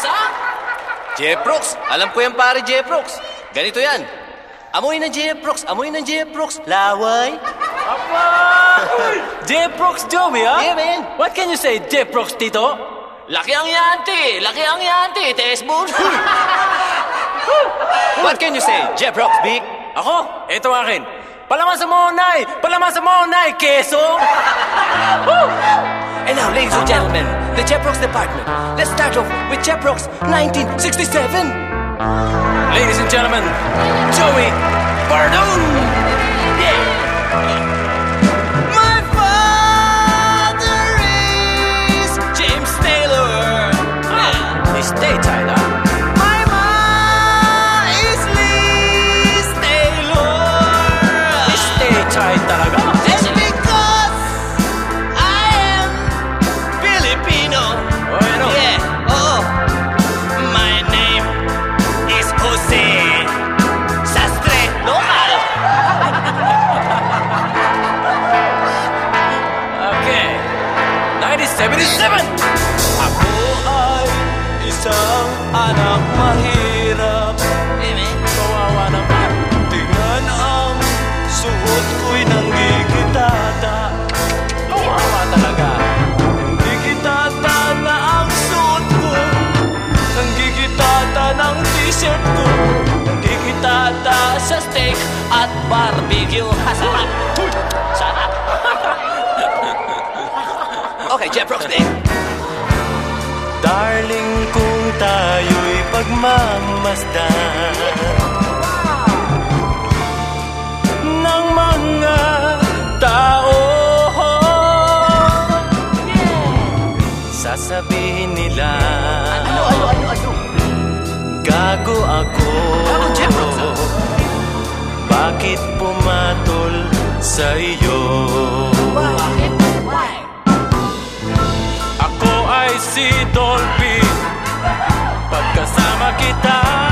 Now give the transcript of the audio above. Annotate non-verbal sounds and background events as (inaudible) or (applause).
Brooks, ha? Jeff Brooks, alam ko yan pare Jeff Brooks. Ganito yan. Amoy ng Jeff Brooks, amoy ng Jeff Brooks. Laway. (laughs) Jeff Brooks, Joey, ha? Yeah, man. What can you say, Jeff Brooks, Tito? Laki ang yanti! Laki ang yanti! Tesboon! (laughs) What can you say, Jeff Brooks, Big? Ako, ito akin. Palaman sa monay! Palaman sa monay! Keso! (laughs) And now, ladies and gentlemen, the Brooks department. Let's start off with Brooks, 1967. Ladies and gentlemen, Joey Bardone! 1977! Ako ay isang anak mahirap Kawawa naman. Tingnan ang suot ko'y nanggigitata Kawawa talaga. Nanggigitata na ang suot ko Nanggigitata ng t-shirt ko Nanggigitata sa steak at barbecue Sarap! Sarap! Okay, Jeff babe. Darling kung tayo'y pagmamasdan Ng mga tao Sasabihin nila Ano, ano, ano, ano? Gago ako Gago, Jeff ah. Bakit pumatol sa iyo si Dolby Pagkasama kita